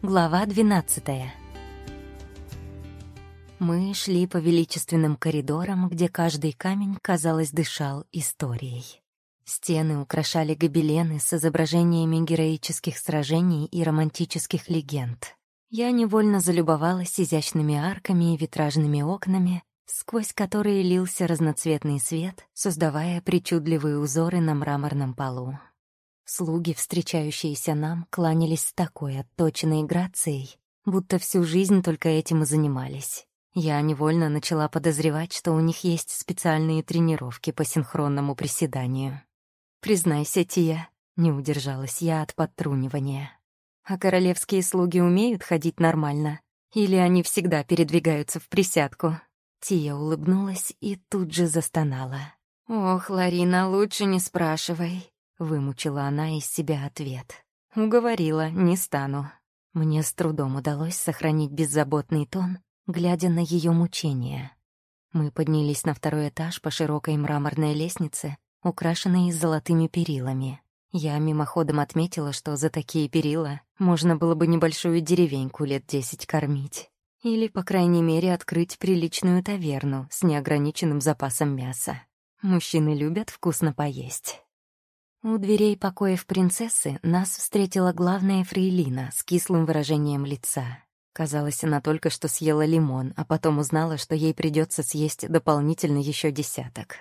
Глава 12 Мы шли по величественным коридорам, где каждый камень, казалось, дышал историей. Стены украшали гобелены с изображениями героических сражений и романтических легенд. Я невольно залюбовалась изящными арками и витражными окнами, сквозь которые лился разноцветный свет, создавая причудливые узоры на мраморном полу. Слуги, встречающиеся нам, кланялись с такой отточенной грацией, будто всю жизнь только этим и занимались. Я невольно начала подозревать, что у них есть специальные тренировки по синхронному приседанию. «Признайся, Тия», — не удержалась я от подтрунивания. «А королевские слуги умеют ходить нормально? Или они всегда передвигаются в присядку?» Тия улыбнулась и тут же застонала. «Ох, Ларина, лучше не спрашивай», — вымучила она из себя ответ. «Уговорила, не стану». Мне с трудом удалось сохранить беззаботный тон, глядя на ее мучения. Мы поднялись на второй этаж по широкой мраморной лестнице, украшенной золотыми перилами. Я мимоходом отметила, что за такие перила можно было бы небольшую деревеньку лет десять кормить. Или, по крайней мере, открыть приличную таверну с неограниченным запасом мяса. Мужчины любят вкусно поесть. У дверей покоев принцессы нас встретила главная фрейлина с кислым выражением лица. Казалось, она только что съела лимон, а потом узнала, что ей придется съесть дополнительно еще десяток.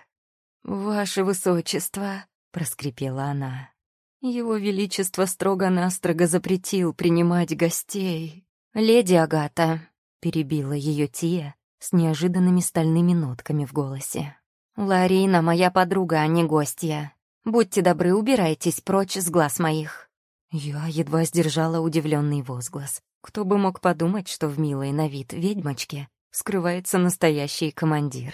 «Ваше высочество», — проскрипела она, — «его величество строго-настрого запретил принимать гостей». «Леди Агата», — перебила ее Тия с неожиданными стальными нотками в голосе. «Ларина моя подруга, а не гостья. Будьте добры, убирайтесь прочь с глаз моих». Я едва сдержала удивленный возглас. Кто бы мог подумать, что в милой на вид ведьмочке скрывается настоящий командир.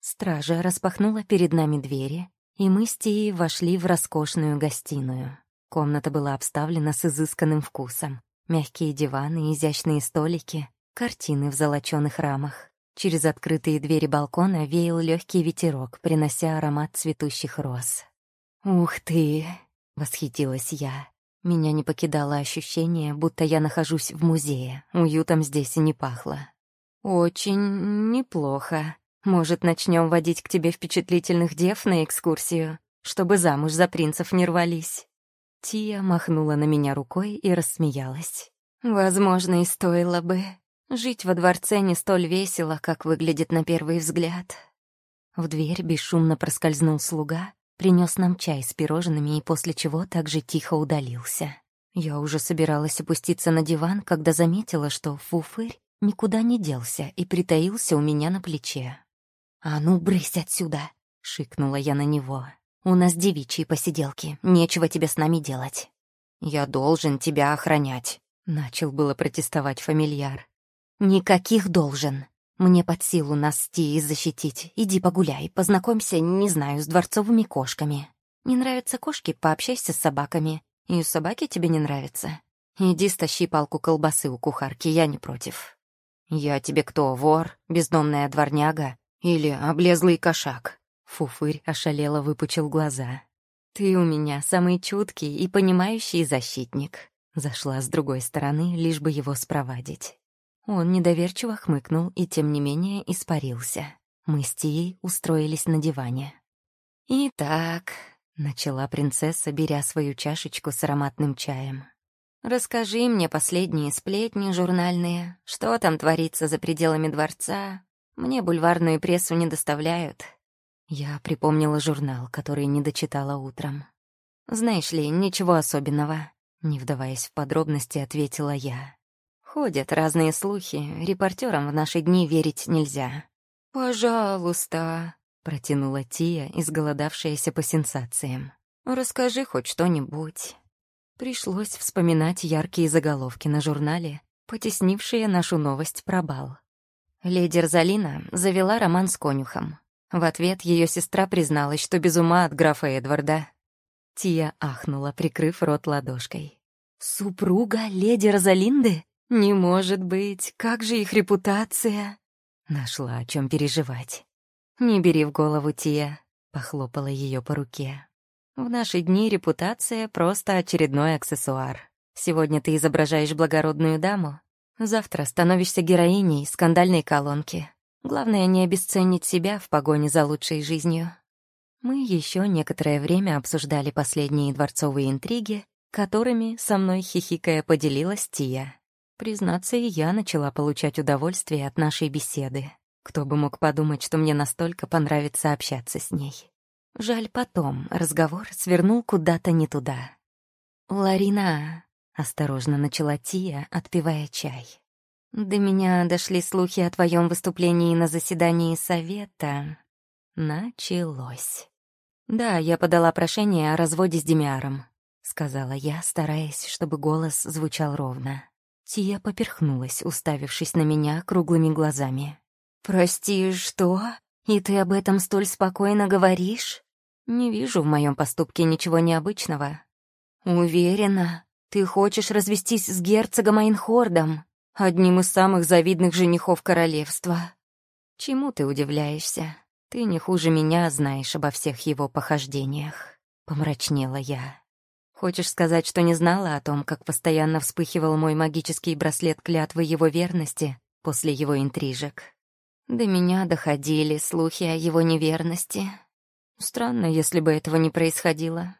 Стража распахнула перед нами двери, и мы с Тией вошли в роскошную гостиную. Комната была обставлена с изысканным вкусом. Мягкие диваны, изящные столики, Картины в золочёных рамах. Через открытые двери балкона веял легкий ветерок, принося аромат цветущих роз. «Ух ты!» — восхитилась я. Меня не покидало ощущение, будто я нахожусь в музее. Уютом здесь и не пахло. «Очень неплохо. Может, начнем водить к тебе впечатлительных дев на экскурсию, чтобы замуж за принцев не рвались?» Тия махнула на меня рукой и рассмеялась. «Возможно, и стоило бы. Жить во дворце не столь весело, как выглядит на первый взгляд. В дверь бесшумно проскользнул слуга, принес нам чай с пирожными и после чего также тихо удалился. Я уже собиралась опуститься на диван, когда заметила, что фуфырь никуда не делся и притаился у меня на плече. «А ну, брысь отсюда!» — шикнула я на него. «У нас девичьи посиделки, нечего тебе с нами делать». «Я должен тебя охранять», — начал было протестовать фамильяр. «Никаких должен. Мне под силу нас с Тией защитить. Иди погуляй, познакомься, не знаю, с дворцовыми кошками. Не нравятся кошки, пообщайся с собаками. И собаки тебе не нравятся. Иди стащи палку колбасы у кухарки, я не против. Я тебе кто, вор, бездомная дворняга или облезлый кошак?» Фуфырь ошалело выпучил глаза. «Ты у меня самый чуткий и понимающий защитник». Зашла с другой стороны, лишь бы его спровадить. Он недоверчиво хмыкнул и, тем не менее, испарился. Мы с Тией устроились на диване. «Итак», — начала принцесса, беря свою чашечку с ароматным чаем. «Расскажи мне последние сплетни журнальные. Что там творится за пределами дворца? Мне бульварную прессу не доставляют». Я припомнила журнал, который не дочитала утром. «Знаешь ли, ничего особенного», — не вдаваясь в подробности, ответила я. Ходят разные слухи, репортерам в наши дни верить нельзя. «Пожалуйста», — протянула Тия, изголодавшаяся по сенсациям. «Расскажи хоть что-нибудь». Пришлось вспоминать яркие заголовки на журнале, потеснившие нашу новость про бал. Леди Розалина завела роман с конюхом. В ответ ее сестра призналась, что без ума от графа Эдварда. Тия ахнула, прикрыв рот ладошкой. «Супруга леди Розалинды?» «Не может быть, как же их репутация?» Нашла о чем переживать. «Не бери в голову, Тия», — похлопала ее по руке. «В наши дни репутация — просто очередной аксессуар. Сегодня ты изображаешь благородную даму, завтра становишься героиней скандальной колонки. Главное, не обесценить себя в погоне за лучшей жизнью. Мы еще некоторое время обсуждали последние дворцовые интриги, которыми со мной хихикая поделилась Тия. Признаться, и я начала получать удовольствие от нашей беседы. Кто бы мог подумать, что мне настолько понравится общаться с ней. Жаль, потом разговор свернул куда-то не туда. «Ларина», — осторожно начала Тия, отпивая чай. «До меня дошли слухи о твоем выступлении на заседании совета. Началось. «Да, я подала прошение о разводе с Демиаром», — сказала я, стараясь, чтобы голос звучал ровно. Тия поперхнулась, уставившись на меня круглыми глазами. «Прости, что? И ты об этом столь спокойно говоришь?» «Не вижу в моем поступке ничего необычного». «Уверена, ты хочешь развестись с герцогом Айнхордом, одним из самых завидных женихов королевства». «Чему ты удивляешься?» «Ты не хуже меня знаешь обо всех его похождениях», — помрачнела я. «Хочешь сказать, что не знала о том, как постоянно вспыхивал мой магический браслет клятвы его верности после его интрижек? До меня доходили слухи о его неверности. Странно, если бы этого не происходило.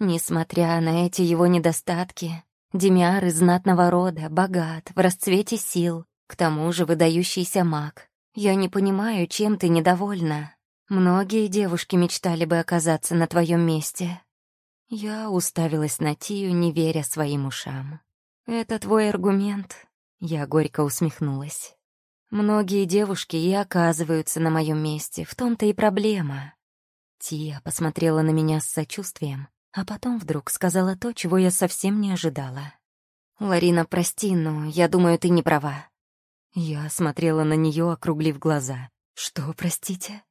Несмотря на эти его недостатки, Демиар из знатного рода, богат, в расцвете сил, к тому же выдающийся маг, «Я не понимаю, чем ты недовольна. Многие девушки мечтали бы оказаться на твоем месте». Я уставилась на Тию, не веря своим ушам. «Это твой аргумент?» Я горько усмехнулась. «Многие девушки и оказываются на моем месте, в том-то и проблема». Тия посмотрела на меня с сочувствием, а потом вдруг сказала то, чего я совсем не ожидала. «Ларина, прости, но я думаю, ты не права. Я смотрела на нее, округлив глаза. «Что, простите?»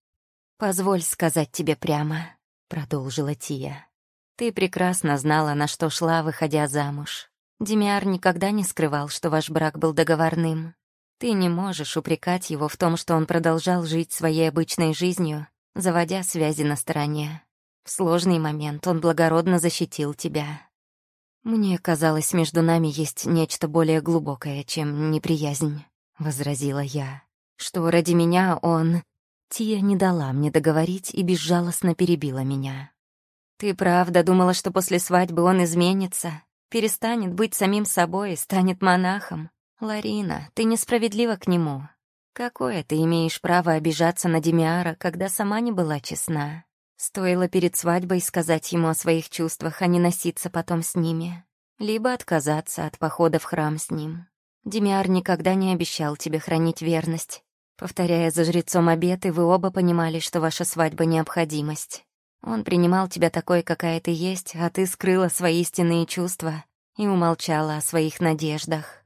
«Позволь сказать тебе прямо», — продолжила Тия. «Ты прекрасно знала, на что шла, выходя замуж. Демиар никогда не скрывал, что ваш брак был договорным. Ты не можешь упрекать его в том, что он продолжал жить своей обычной жизнью, заводя связи на стороне. В сложный момент он благородно защитил тебя. Мне казалось, между нами есть нечто более глубокое, чем неприязнь. — возразила я, — что ради меня он... Тия не дала мне договорить и безжалостно перебила меня. «Ты правда думала, что после свадьбы он изменится, перестанет быть самим собой и станет монахом? Ларина, ты несправедлива к нему. Какое ты имеешь право обижаться на Демиара, когда сама не была честна? Стоило перед свадьбой сказать ему о своих чувствах, а не носиться потом с ними. Либо отказаться от похода в храм с ним. Демиар никогда не обещал тебе хранить верность. Повторяя за жрецом обеты, вы оба понимали, что ваша свадьба — необходимость. Он принимал тебя такой, какая ты есть, а ты скрыла свои истинные чувства и умолчала о своих надеждах.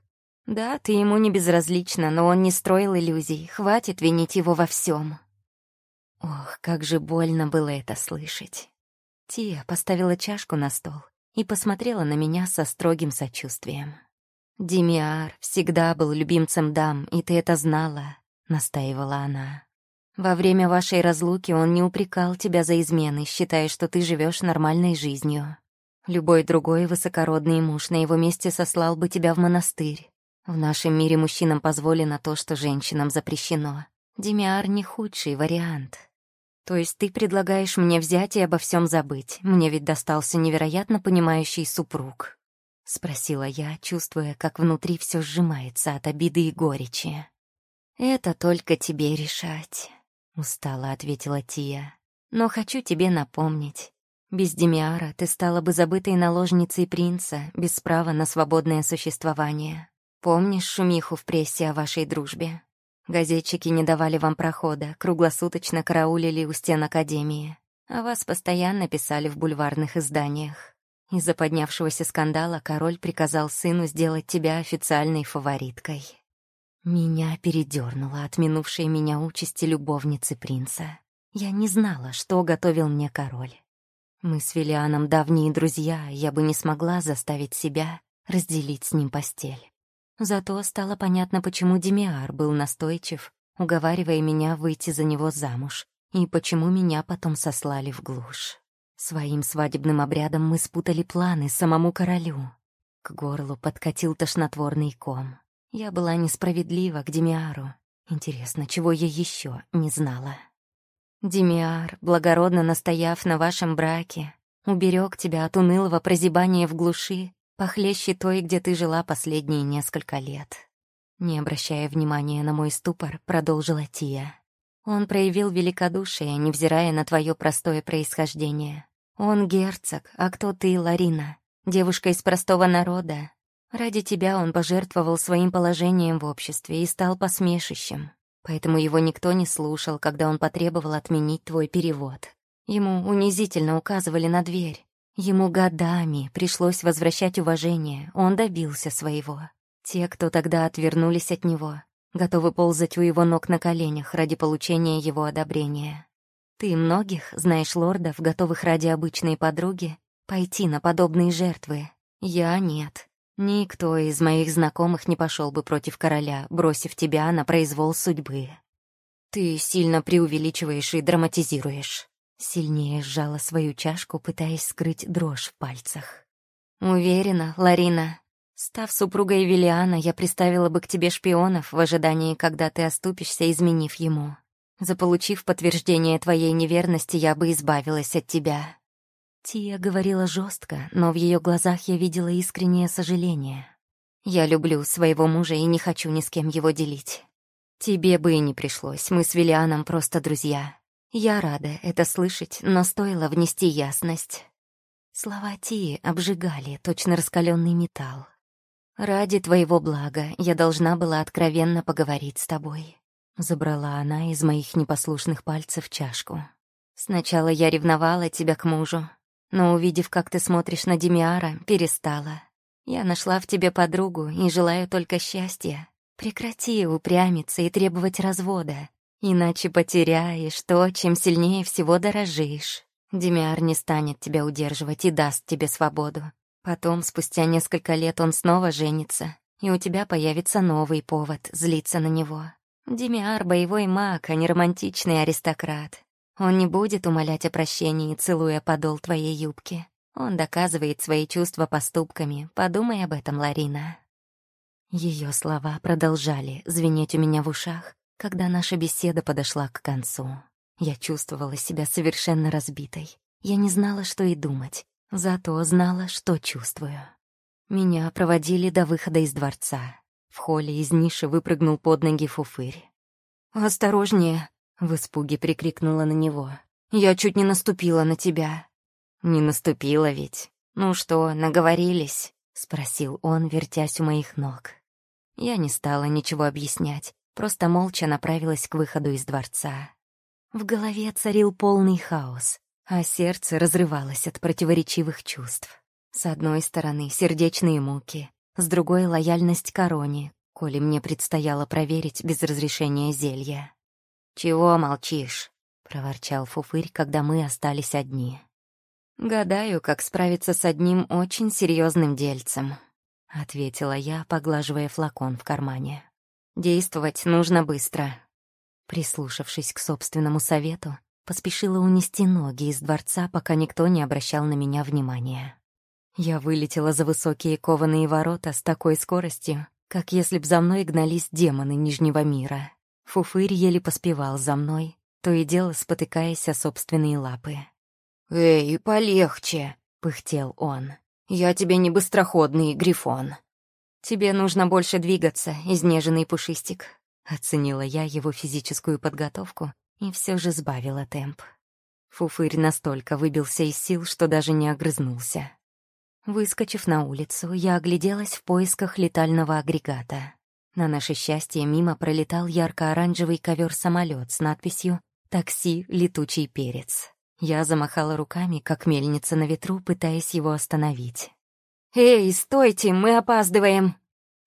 Да, ты ему не безразлична, но он не строил иллюзий, хватит винить его во всем. Ох, как же больно было это слышать. Тия поставила чашку на стол и посмотрела на меня со строгим сочувствием. «Демиар всегда был любимцем дам, и ты это знала», — настаивала она. «Во время вашей разлуки он не упрекал тебя за измены, считая, что ты живешь нормальной жизнью. Любой другой высокородный муж на его месте сослал бы тебя в монастырь. В нашем мире мужчинам позволено то, что женщинам запрещено. Демиар не худший вариант. То есть ты предлагаешь мне взять и обо всем забыть. Мне ведь достался невероятно понимающий супруг». — спросила я, чувствуя, как внутри все сжимается от обиды и горечи. «Это только тебе решать», — устало ответила Тия. «Но хочу тебе напомнить. Без Демиара ты стала бы забытой наложницей принца, без права на свободное существование. Помнишь шумиху в прессе о вашей дружбе? Газетчики не давали вам прохода, круглосуточно караулили у стен Академии, а вас постоянно писали в бульварных изданиях. Из-за поднявшегося скандала король приказал сыну сделать тебя официальной фавориткой. Меня передернуло от минувшей меня участи любовницы принца. Я не знала, что готовил мне король. Мы с Филианом давние друзья, я бы не смогла заставить себя разделить с ним постель. Зато стало понятно, почему Демиар был настойчив, уговаривая меня выйти за него замуж, и почему меня потом сослали в глушь. Своим свадебным обрядом мы спутали планы самому королю. К горлу подкатил тошнотворный ком. Я была несправедлива к Демиару. Интересно, чего я еще не знала? Демиар, благородно настояв на вашем браке, уберег тебя от унылого прозябания в глуши, похлеще той, где ты жила последние несколько лет. Не обращая внимания на мой ступор, продолжила Тия. Он проявил великодушие, невзирая на твое простое происхождение. Он герцог, а кто ты, Ларина? Девушка из простого народа. Ради тебя он пожертвовал своим положением в обществе и стал посмешищем. Поэтому его никто не слушал, когда он потребовал отменить твой перевод. Ему унизительно указывали на дверь. Ему годами пришлось возвращать уважение, он добился своего. Те, кто тогда отвернулись от него, готовы ползать у его ног на коленях ради получения его одобрения. Ты многих знаешь лордов, готовых ради обычной подруги пойти на подобные жертвы. Я нет. Никто из моих знакомых не пошел бы против короля, бросив тебя на произвол судьбы. Ты сильно преувеличиваешь и драматизируешь. Сильнее сжала свою чашку, пытаясь скрыть дрожь в пальцах. Уверена, Ларина, став супругой Виллиана, я приставила бы к тебе шпионов в ожидании, когда ты оступишься, изменив ему. Заполучив подтверждение твоей неверности, я бы избавилась от тебя». Тия говорила жестко, но в ее глазах я видела искреннее сожаление. «Я люблю своего мужа и не хочу ни с кем его делить. Тебе бы и не пришлось, мы с Виллианом просто друзья. Я рада это слышать, но стоило внести ясность». Слова Тии обжигали, точно раскаленный металл. «Ради твоего блага я должна была откровенно поговорить с тобой. Забрала она из моих непослушных пальцев чашку. «Сначала я ревновала тебя к мужу, но, увидев, как ты смотришь на Демиара, перестала. Я нашла в тебе подругу и желаю только счастья. Прекрати упрямиться и требовать развода, иначе потеряешь то, чем сильнее всего дорожишь. Демиар не станет тебя удерживать и даст тебе свободу. Потом, спустя несколько лет, он снова женится, и у тебя появится новый повод злиться на него. Демиар — боевой маг, а не романтичный аристократ. Он не будет умолять о прощении, целуя подол твоей юбки. Он доказывает свои чувства поступками. Подумай об этом, Ларина. Ее слова продолжали звенеть у меня в ушах, когда наша беседа подошла к концу. Я чувствовала себя совершенно разбитой. Я не знала, что и думать, зато знала, что чувствую. Меня проводили до выхода из дворца. В холле из ниши выпрыгнул под ноги фуфырь. «Осторожнее!» — в испуге прикрикнула на него. «Я чуть не наступила на тебя». «Не наступила ведь. Ну что, наговорились?» — спросил он, вертясь у моих ног. Я не стала ничего объяснять, просто молча направилась к выходу из дворца. В голове царил полный хаос, а сердце разрывалось от противоречивых чувств. С одной стороны, сердечные муки, с другой — лояльность короне, коли мне предстояло проверить без разрешения зелья. «Чего молчишь?» — проворчал Фуфырь, когда мы остались одни. «Гадаю, как справиться с одним очень серьезным дельцем», — ответила я, поглаживая флакон в кармане. «Действовать нужно быстро». Прислушавшись к собственному совету, поспешила унести ноги из дворца, пока никто не обращал на меня внимания. Я вылетела за высокие кованые ворота с такой скоростью, как если б за мной гнались демоны Нижнего мира. Фуфырь еле поспевал за мной, то и дело спотыкаясь о собственные лапы. «Эй, полегче!» — пыхтел он. «Я тебе не быстроходный грифон». «Тебе нужно больше двигаться, изнеженный пушистик», — оценила я его физическую подготовку и все же сбавила темп. Фуфырь настолько выбился из сил, что даже не огрызнулся. Выскочив на улицу, я огляделась в поисках летального агрегата. На наше счастье мимо пролетал ярко-оранжевый ковер-самолет с надписью «Такси, летучий перец». Я замахала руками, как мельница на ветру, пытаясь его остановить. «Эй, стойте, мы опаздываем!»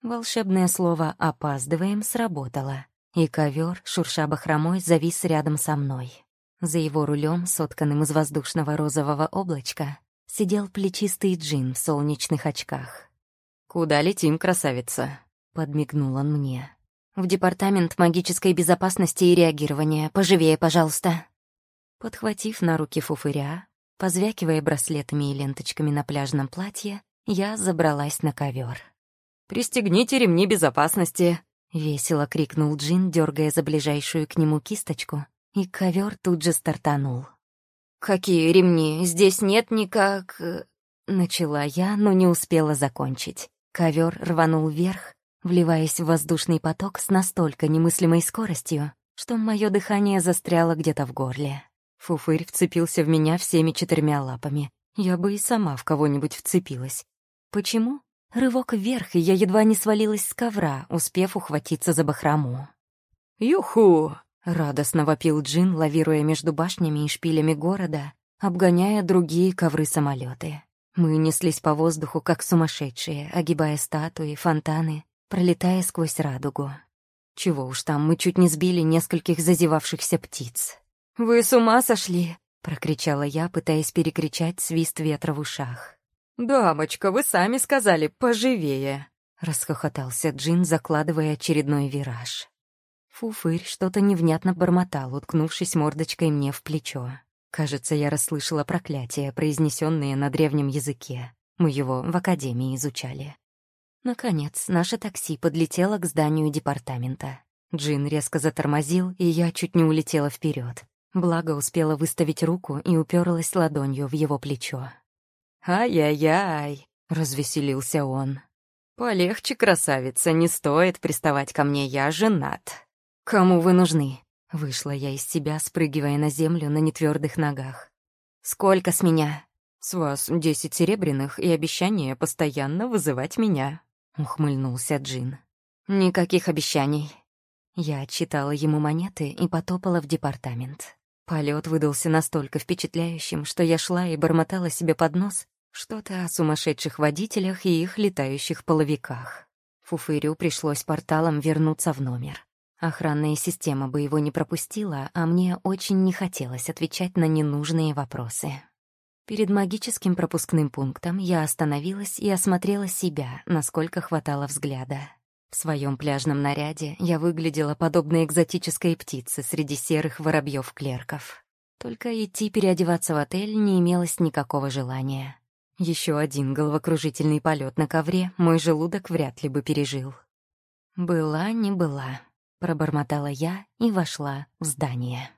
Волшебное слово «опаздываем» сработало, и ковер, шурша бахромой, завис рядом со мной. За его рулем, сотканным из воздушного розового облачка, сидел плечистый джин в солнечных очках. «Куда летим, красавица?» — подмигнул он мне. «В департамент магической безопасности и реагирования. Поживее, пожалуйста». Подхватив на руки фуфыря, позвякивая браслетами и ленточками на пляжном платье, я забралась на ковер. «Пристегните ремни безопасности!» — весело крикнул Джин, дергая за ближайшую к нему кисточку, и ковер тут же стартанул. «Какие ремни? Здесь нет никак...» Начала я, но не успела закончить. Ковер рванул вверх, вливаясь в воздушный поток с настолько немыслимой скоростью, что мое дыхание застряло где-то в горле. Фуфырь вцепился в меня всеми четырьмя лапами. Я бы и сама в кого-нибудь вцепилась. Почему? Рывок вверх, и я едва не свалилась с ковра, успев ухватиться за бахрому. «Юху!» — радостно вопил Джин, лавируя между башнями и шпилями города, обгоняя другие ковры-самолеты. Мы неслись по воздуху, как сумасшедшие, огибая статуи, фонтаны, пролетая сквозь радугу. Чего уж там, мы чуть не сбили нескольких зазевавшихся птиц. «Вы с ума сошли?» — прокричала я, пытаясь перекричать свист ветра в ушах. «Дамочка, вы сами сказали, поживее!» — расхохотался Джин, закладывая очередной вираж. Фуфырь что-то невнятно бормотал, уткнувшись мордочкой мне в плечо. Кажется, я расслышала проклятия, произнесенные на древнем языке. Мы его в академии изучали. Наконец, наше такси подлетело к зданию департамента. Джин резко затормозил, и я чуть не улетела вперед. Благо успела выставить руку и уперлась ладонью в его плечо. «Ай-яй-яй!» — развеселился он. «Полегче, красавица, не стоит приставать ко мне, я женат». «Кому вы нужны?» Вышла я из себя, спрыгивая на землю на нетвердых ногах. «Сколько с меня?» «С вас десять серебряных и обещание постоянно вызывать меня», — ухмыльнулся Джин. «Никаких обещаний». Я отчитала ему монеты и потопала в департамент. Полет выдался настолько впечатляющим, что я шла и бормотала себе под нос что-то о сумасшедших водителях и их летающих половиках. Фуфырю пришлось порталом вернуться в номер. Охранная система бы его не пропустила, а мне очень не хотелось отвечать на ненужные вопросы. Перед магическим пропускным пунктом я остановилась и осмотрела себя, насколько хватало взгляда. В своем пляжном наряде я выглядела подобно экзотической птице среди серых воробьев-клерков. Только идти переодеваться в отель не имелось никакого желания. Еще один головокружительный полет на ковре мой желудок вряд ли бы пережил. Была не была. Пробормотала я и вошла в здание.